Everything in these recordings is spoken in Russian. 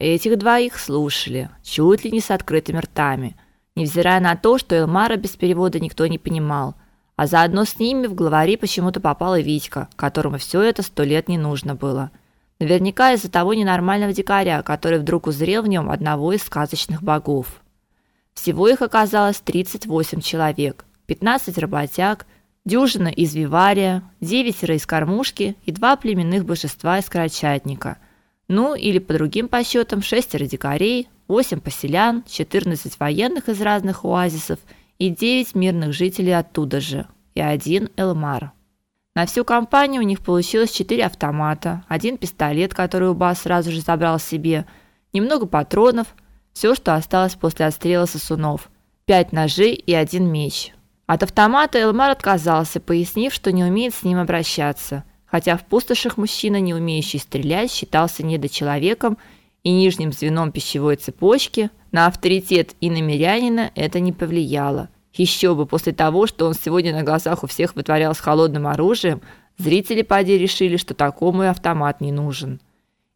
Этих двоих слушали, чуть ли не с открытыми ртами, невзирая на то, что Элмара без перевода никто не понимал, а заодно с ними в главари почему-то попал и Витька, которому все это сто лет не нужно было. Наверняка из-за того ненормального дикаря, который вдруг узрел в нем одного из сказочных богов. Всего их оказалось 38 человек, 15 работяг, дюжина из вивария, девятеро из кормушки и два племенных божества из крольчатника. Ну, или по другим подсчетам, шестеро дикарей, 8 поселян, 14 военных из разных оазисов и 9 мирных жителей оттуда же, и один Элмар. На всю компанию у них получилось четыре автомата, один пистолет, который Убас сразу же забрал себе, немного патронов, все, что осталось после отстрела сосунов, пять ножей и один меч. От автомата Элмар отказался, пояснив, что не умеет с ним обращаться, хотя в пустошах мужчина, не умеющий стрелять, считался недочеловеком и нижним звеном пищевой цепочки, на авторитет иномирянина это не повлияло. Еще бы после того, что он сегодня на глазах у всех вытворял с холодным оружием, зрители поди решили, что такому и автомат не нужен.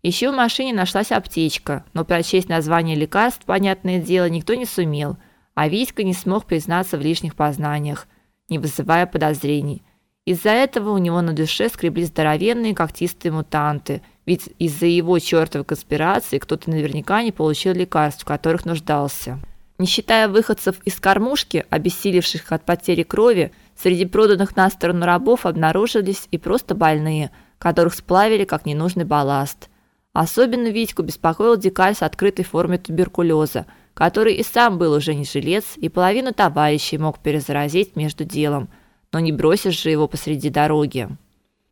Еще в машине нашлась аптечка, но прочесть название лекарств, понятное дело, никто не сумел, а Витька не смог признаться в лишних познаниях, не вызывая подозрений. Из-за этого у него на душе скреблись здоровенные когтистые мутанты, ведь из-за его чертовой конспирации кто-то наверняка не получил лекарств, в которых нуждался. Не считая выходцев из кормушки, обессилевших от потери крови, среди проданных на сторону рабов обнаружились и просто больные, которых сплавили как ненужный балласт. Особенно Витьку беспокоил дикарь с открытой формой туберкулеза, который и сам был уже не жилец, и половину товарищей мог перезаразить между делом, но не бросишь же его посреди дороги.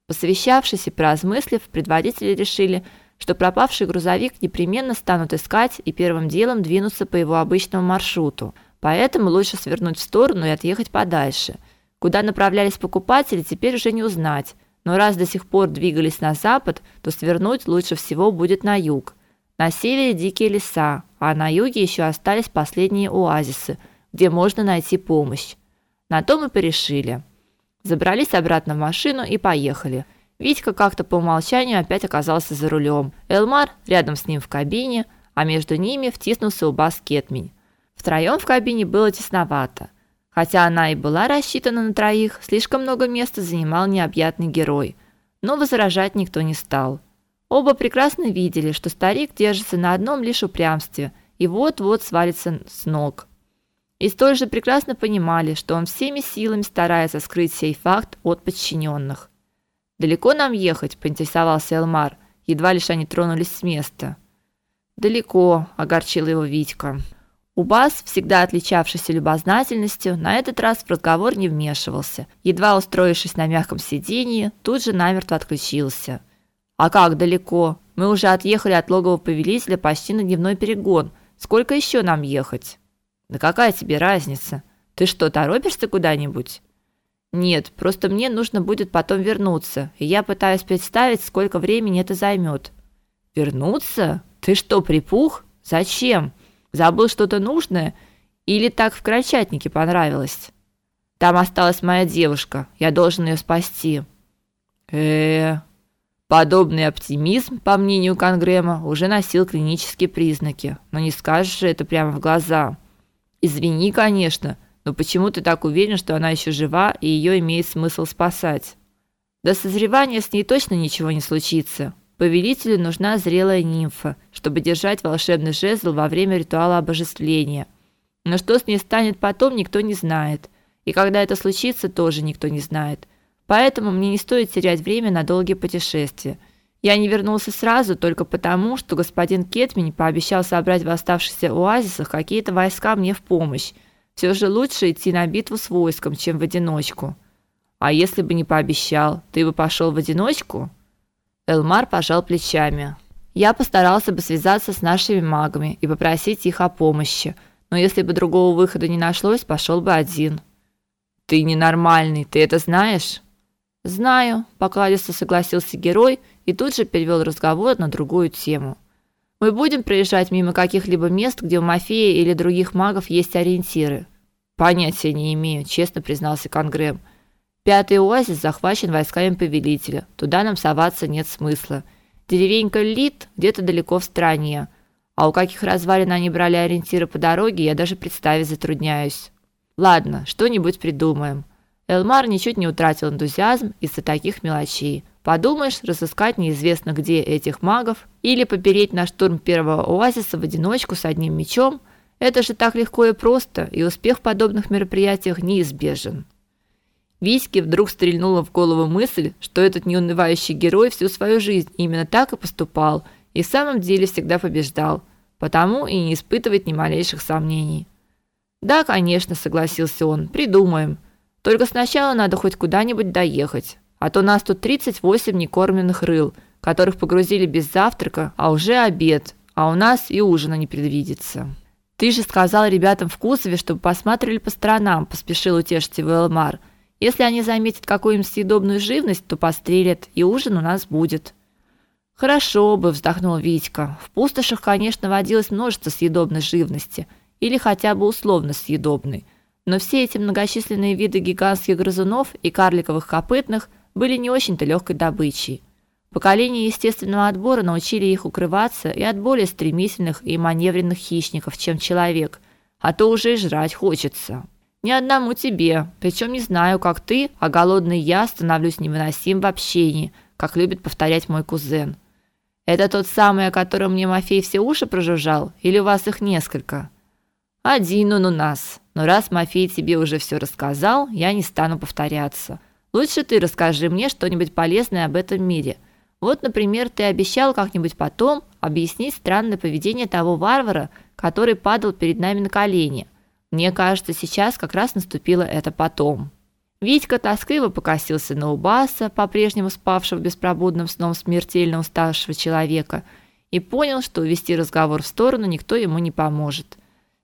Посовещавшись и поразмыслив, предводители решили – что пропавший грузовик непременно станут искать и первым делом двинутся по его обычному маршруту. Поэтому лучше свернуть в сторону и отъехать подальше. Куда направлялись покупатели, теперь уже не узнать. Но раз до сих пор двигались на запад, то свернуть лучше всего будет на юг. На севере дикие леса, а на юге еще остались последние оазисы, где можно найти помощь. На то мы порешили. Забрались обратно в машину и поехали. Витька как-то по умолчанию опять оказался за рулем. Элмар рядом с ним в кабине, а между ними втиснулся Убас Кетмень. Втроем в кабине было тесновато. Хотя она и была рассчитана на троих, слишком много места занимал необъятный герой. Но возражать никто не стал. Оба прекрасно видели, что старик держится на одном лишь упрямстве и вот-вот свалится с ног. И столь же прекрасно понимали, что он всеми силами старается скрыть сей факт от подчиненных. Далеко нам ехать, поинтересовался Элмар, едва лишь они тронулись с места. Далеко, огорчил его Витька. Убас, всегда отличавшийся любознательностью, на этот раз в разговор не вмешивался. Едва устроившись на мягком сиденье, тут же намертво отключился. А как далеко? Мы уже отъехали от логова повелителя почти на дневной перегон. Сколько еще нам ехать? Да какая тебе разница? Ты что, торопишься куда-нибудь? Нет, просто мне нужно будет потом вернуться, и я пытаюсь представить, сколько времени это займет. Вернуться? Ты что, припух? Зачем? Забыл что-то нужное или так в крольчатнике понравилось? Там осталась моя девушка. Я должен ее спасти. Э, -э подобный оптимизм, по мнению Конгрема, уже носил клинические признаки, но не скажешь же это прямо в глаза. Извини, конечно, но почему ты так уверен, что она еще жива и ее имеет смысл спасать? До созревания с ней точно ничего не случится. Повелителю нужна зрелая нимфа, чтобы держать волшебный жезл во время ритуала обожествления. Но что с ней станет потом, никто не знает. И когда это случится, тоже никто не знает. Поэтому мне не стоит терять время на долгие путешествия. Я не вернулся сразу только потому, что господин Кетмин пообещал собрать в оставшихся оазисах какие-то войска мне в помощь. Все же лучше идти на битву с войском, чем в одиночку. А если бы не пообещал, ты бы пошел в одиночку? Элмар пожал плечами. Я постарался бы связаться с нашими магами и попросить их о помощи, но если бы другого выхода не нашлось, пошел бы один. Ты ненормальный, ты это знаешь? Знаю, покладисто согласился герой и тут же перевел разговор на другую тему. Мы будем проезжать мимо каких-либо мест, где у Мафея или других магов есть ориентиры. Понятия не имею, честно признался Конгрэм. Пятый оазис захвачен войсками повелителя. Туда нам соваться нет смысла. Деревенька Лит где-то далеко в стране, А у каких развалин они брали ориентиры по дороге, я даже представить затрудняюсь. Ладно, что-нибудь придумаем. Элмар ничуть не утратил энтузиазм из-за таких мелочей. Подумаешь, разыскать неизвестно где этих магов или попереть на штурм первого оазиса в одиночку с одним мечом – это же так легко и просто, и успех в подобных мероприятиях неизбежен. Витьке вдруг стрельнула в голову мысль, что этот неунывающий герой всю свою жизнь именно так и поступал, и в самом деле всегда побеждал, потому и не испытывает ни малейших сомнений. Да, конечно, согласился он. Придумаем. Только сначала надо хоть куда-нибудь доехать, а то нас тут 38 некормленных рыл, которых погрузили без завтрака, а уже обед, а у нас и ужина не предвидится. Ты же сказал ребятам в кузове, чтобы посмотрели по сторонам, поспешил утешить его Элмар. Если они заметят какую-нибудь съедобную живность, то пострелят, и ужин у нас будет. Хорошо бы, вздохнул Витька. В пустошах, конечно, водилось множество съедобной живности, или хотя бы условно съедобной. Но все эти многочисленные виды гигантских грызунов и карликовых копытных были не очень-то легкой добычей. Поколения естественного отбора научили их укрываться и от более стремительных и маневренных хищников, чем человек, а то уже и жрать хочется. Ни одному тебе, причем не знаю, как ты, а голодный я становлюсь невыносим в общении, как любит повторять мой кузен. Это тот самый, о котором мне Мафей все уши прожужжал, или у вас их несколько? Один он у нас. Но раз Мафей тебе уже все рассказал, я не стану повторяться. Лучше ты расскажи мне что-нибудь полезное об этом мире. Вот, например, ты обещал как-нибудь потом объяснить странное поведение того варвара, который падал перед нами на колени. Мне кажется, сейчас как раз наступило это потом. Витька тоскливо покосился на Убаса, по-прежнему спавшего беспробудным сном смертельно уставшего человека, и понял, что увести разговор в сторону никто ему не поможет.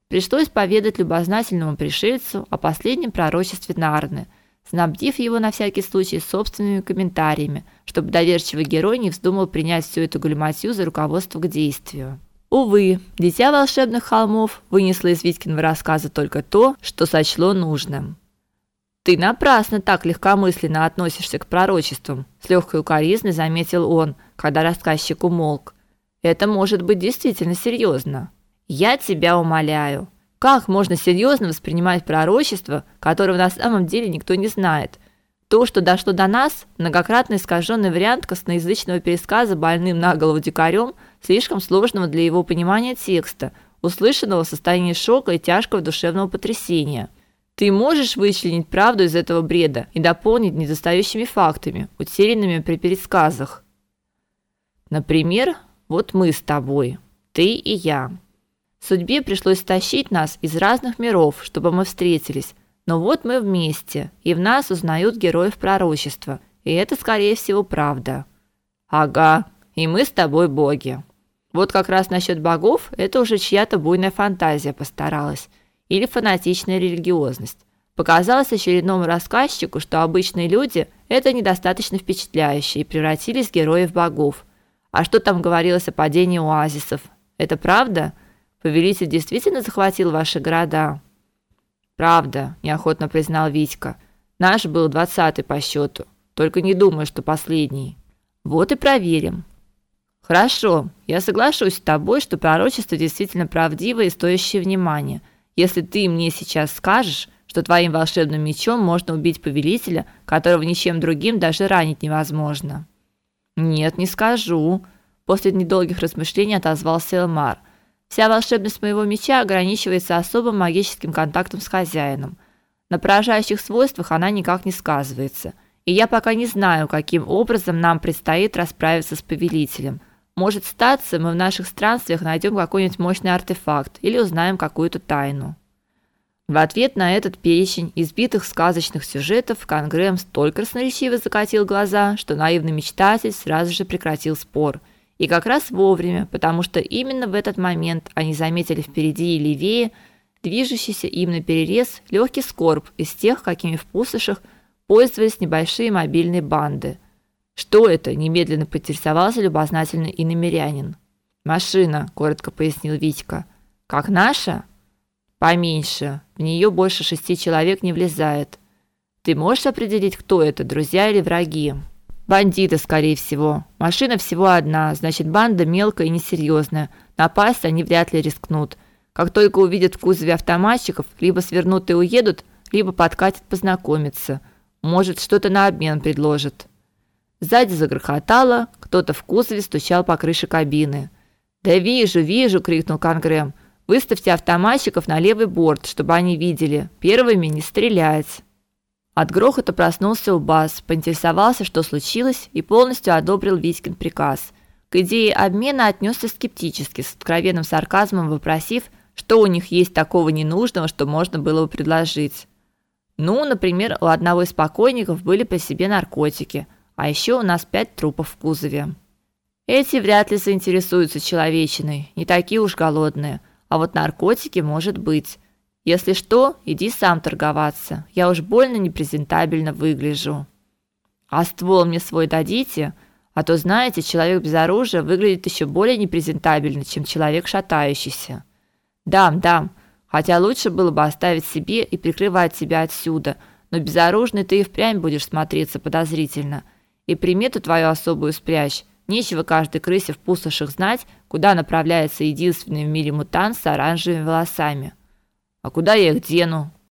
Пришлось поведать любознательному пришельцу о последнем пророчестве Нарны, снабдив его на всякий случай собственными комментариями, чтобы доверчивый герой не вздумал принять всю эту галиматью за руководство к действию. Увы, дитя волшебных холмов вынесло из Витькиного рассказа только то, что сочло нужным. Ты напрасно так легкомысленно относишься к пророчествам, с легкой укоризной заметил он, когда рассказчик умолк. Это может быть действительно серьезно. Я тебя умоляю, как можно серьезно воспринимать пророчество, которого на самом деле никто не знает? То, что дошло до нас, многократно искаженный вариант косноязычного пересказа больным на голову дикарем, слишком сложного для его понимания текста, услышанного в состоянии шока и тяжкого душевного потрясения. Ты можешь вычленить правду из этого бреда и дополнить недостающими фактами, утерянными при пересказах. Например, вот мы с тобой, ты и я. Судьбе пришлось тащить нас из разных миров, чтобы мы встретились, но вот мы вместе, и в нас узнают героев пророчества, и это, скорее всего, правда. Ага, и мы с тобой боги. Вот как раз насчет богов это уже чья-то буйная фантазия постаралась, или фанатичная религиозность. Показалось очередному рассказчику, что обычные люди это недостаточно впечатляюще и превратились в героев богов. А что там говорилось о падении оазисов? Это правда? Повелитель действительно захватил ваши города? Правда, неохотно признал Витька. Наш был двадцатый по счету. Только не думаю, что последний. Вот и проверим. Хорошо, я соглашусь с тобой, что пророчество действительно правдивое и стоящее внимания. Если ты мне сейчас скажешь, что твоим волшебным мечом можно убить повелителя, которого ничем другим даже ранить невозможно. Нет, не скажу, после недолгих размышлений отозвался Элмар. Вся волшебность моего меча ограничивается особым магическим контактом с хозяином. На поражающих свойствах она никак не сказывается. И я пока не знаю, каким образом нам предстоит расправиться с повелителем. Может статься, мы в наших странствиях найдем какой-нибудь мощный артефакт или узнаем какую-то тайну. В ответ на этот перечень избитых сказочных сюжетов Конгрэм столь красноречиво закатил глаза, что наивный мечтатель сразу же прекратил спор – и как раз вовремя, потому что именно в этот момент они заметили впереди и левее движущийся им на перерез легкий скорб из тех, какими в пустошах пользовались небольшие мобильные банды. Что это? немедленно поинтересовался любознательный иномерянин. Машина, коротко пояснил Витька. Как наша? Поменьше. В нее больше шести человек не влезает. Ты можешь определить, кто это, друзья или враги? Бандиты, скорее всего. Машина всего одна, значит, банда мелкая и несерьезная. Напасть они вряд ли рискнут. Как только увидят в кузове автоматчиков, либо свернут и уедут, либо подкатят познакомиться. Может, что-то на обмен предложат. Сзади загрохотало, кто-то в кузове стучал по крыше кабины. "Да вижу, вижу", крикнул Конгрэм. "Выставьте автоматчиков на левый борт, чтобы они видели. Первыми не стрелять". От грохота проснулся Убас, поинтересовался, что случилось, и полностью одобрил Витькин приказ. К идее обмена отнесся скептически, с откровенным сарказмом вопросив, что у них есть такого ненужного, что можно было бы предложить. Ну, например, у одного из покойников были при себе наркотики, а еще у нас пять трупов в кузове. Эти вряд ли заинтересуются человечиной, не такие уж голодные, а вот наркотики может быть. Если что, иди сам торговаться. Я уж больно непрезентабельно выгляжу. А ствол мне свой дадите, а то, знаете, человек без оружия выглядит еще более непрезентабельно, чем человек шатающийся. Дам, дам. Хотя лучше было бы оставить себе и прикрывать себя отсюда, но безоружный ты и впрямь будешь смотреться подозрительно. И примету твою особую спрячь. Нечего каждой крысе в пустошах знать, куда направляется единственный в мире мутант с оранжевыми волосами. А куда я их дену?